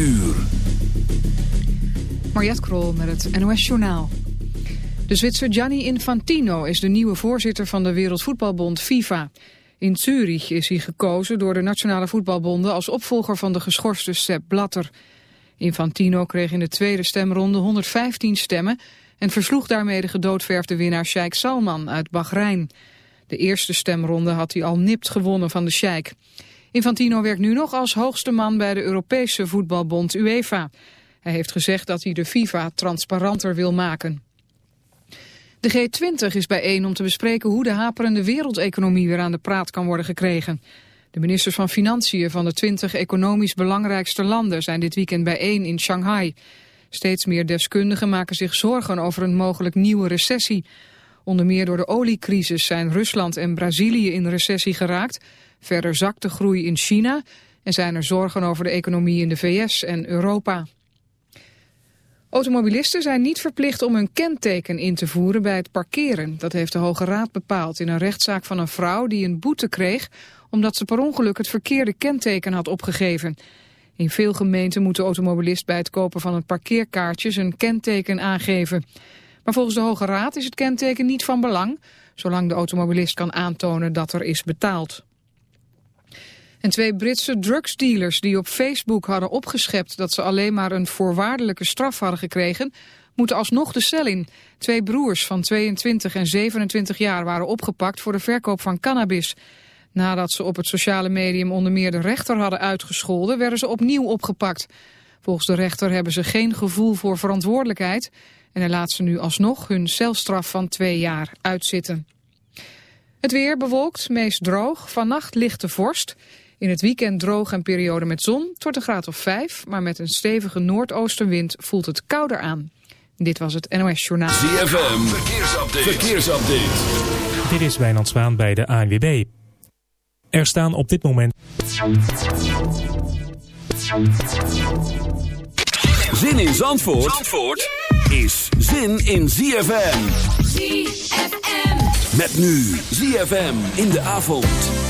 uur. Krol met het NOS Journaal. De Zwitser Gianni Infantino is de nieuwe voorzitter van de Wereldvoetbalbond FIFA. In Zurich is hij gekozen door de nationale voetbalbonden als opvolger van de geschorste Sepp Blatter. Infantino kreeg in de tweede stemronde 115 stemmen en versloeg daarmee de gedoodverfde winnaar Sheikh Salman uit Bahrein. De eerste stemronde had hij al nipt gewonnen van de Sheikh. Infantino werkt nu nog als hoogste man bij de Europese voetbalbond UEFA. Hij heeft gezegd dat hij de FIFA transparanter wil maken. De G20 is bijeen om te bespreken hoe de haperende wereldeconomie weer aan de praat kan worden gekregen. De ministers van Financiën van de 20 economisch belangrijkste landen zijn dit weekend bijeen in Shanghai. Steeds meer deskundigen maken zich zorgen over een mogelijk nieuwe recessie. Onder meer door de oliecrisis zijn Rusland en Brazilië in recessie geraakt. Verder zakt de groei in China en zijn er zorgen over de economie in de VS en Europa. Automobilisten zijn niet verplicht om hun kenteken in te voeren bij het parkeren. Dat heeft de Hoge Raad bepaald in een rechtszaak van een vrouw die een boete kreeg... omdat ze per ongeluk het verkeerde kenteken had opgegeven. In veel gemeenten moet de automobilist bij het kopen van een parkeerkaartje zijn kenteken aangeven. Maar volgens de Hoge Raad is het kenteken niet van belang... zolang de automobilist kan aantonen dat er is betaald. En twee Britse drugsdealers die op Facebook hadden opgeschept dat ze alleen maar een voorwaardelijke straf hadden gekregen, moeten alsnog de cel in. Twee broers van 22 en 27 jaar waren opgepakt voor de verkoop van cannabis. Nadat ze op het sociale medium onder meer de rechter hadden uitgescholden, werden ze opnieuw opgepakt. Volgens de rechter hebben ze geen gevoel voor verantwoordelijkheid en hij laat ze nu alsnog hun celstraf van twee jaar uitzitten. Het weer bewolkt, meest droog, vannacht lichte vorst. In het weekend droog en periode met zon. Het wordt een graad of 5, maar met een stevige noordoostenwind voelt het kouder aan. Dit was het NOS Journaal. ZFM, verkeersupdate. verkeersupdate. Dit is Wijnand Zwaan bij de ANWB. Er staan op dit moment... Zin in Zandvoort, Zandvoort is zin in ZFM. ZFM. Met nu ZFM in de avond.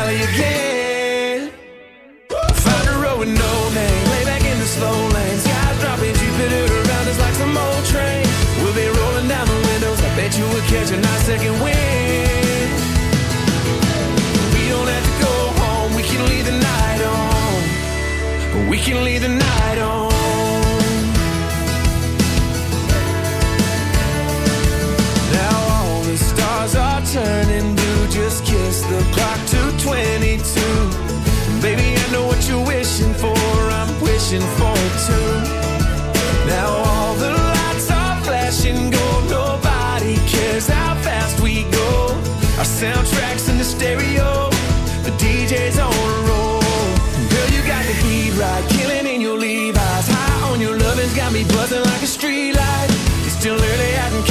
turning blue. Just kiss the clock to 22. Baby, I know what you're wishing for. I'm wishing for too. Now all the lights are flashing gold. Nobody cares how fast we go. Our soundtracks in the stereo. The DJ's on a roll. Girl, you got the beat right. Killing in your Levi's. High on your lovin's got me buzzing like a street light. It's still early in Cali,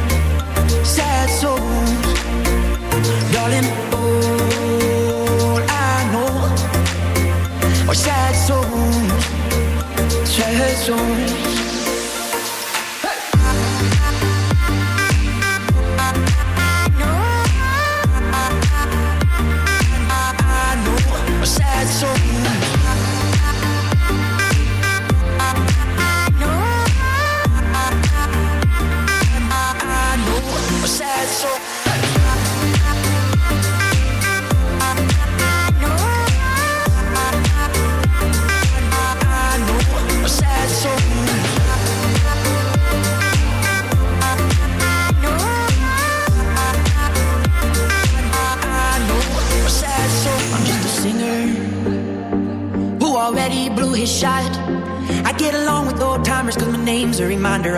sad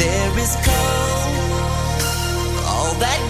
there is cold. All that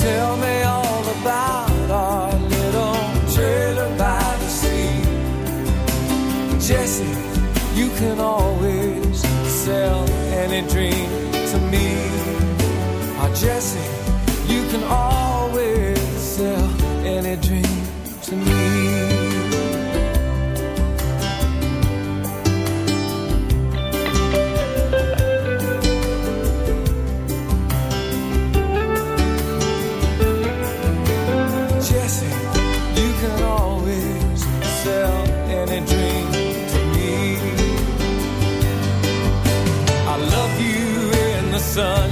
Tell me all about our little trailer by the sea. Jesse, you can always sell any dream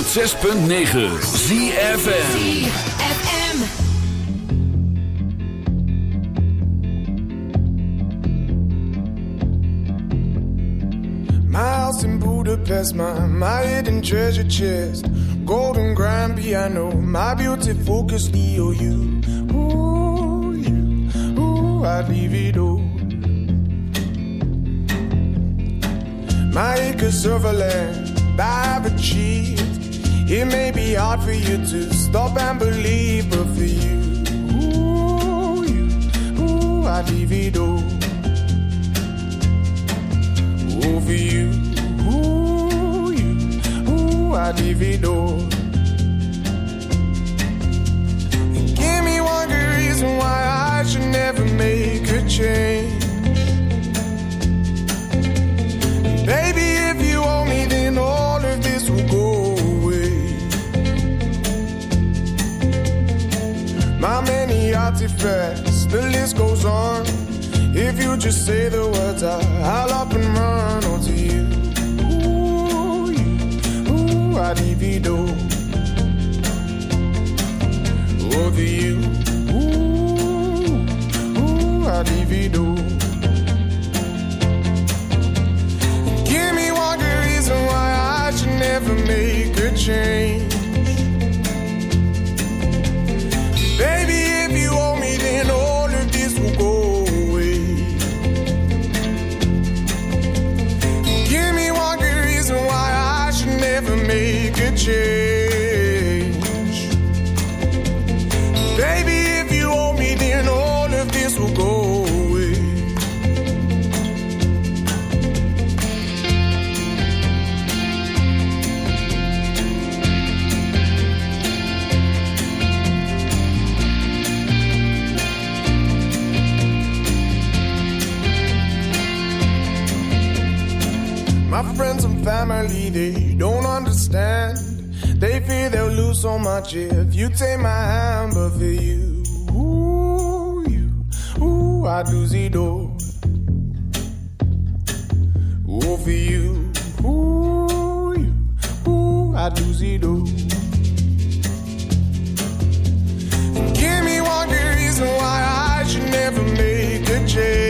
106.9 ZFN in Budapest, my, my hidden treasure chest, golden grand piano, my beauty focus EOU. Ooh, you, ooh, I'd leave it all. My acres of land I've achieved It may be hard for you to stop and believe, but for you, ooh, you, ooh, I leave it all. Ooh, for you, ooh, you, ooh, I leave it all. Give me one good reason why I dress. The list goes on. If you just say the words, I, I'll up and run. Oh, to you, ooh, you, ooh, I'd even do. Oh, to you, ooh, ooh, I'd even do. Give me one good reason why I should never make a change. family, they don't understand. They fear they'll lose so much if you take my hand, but for you, ooh, you, ooh, I do see door. Ooh, for you, ooh, you, ooh, I do see door. Give me one good reason why I should never make a change.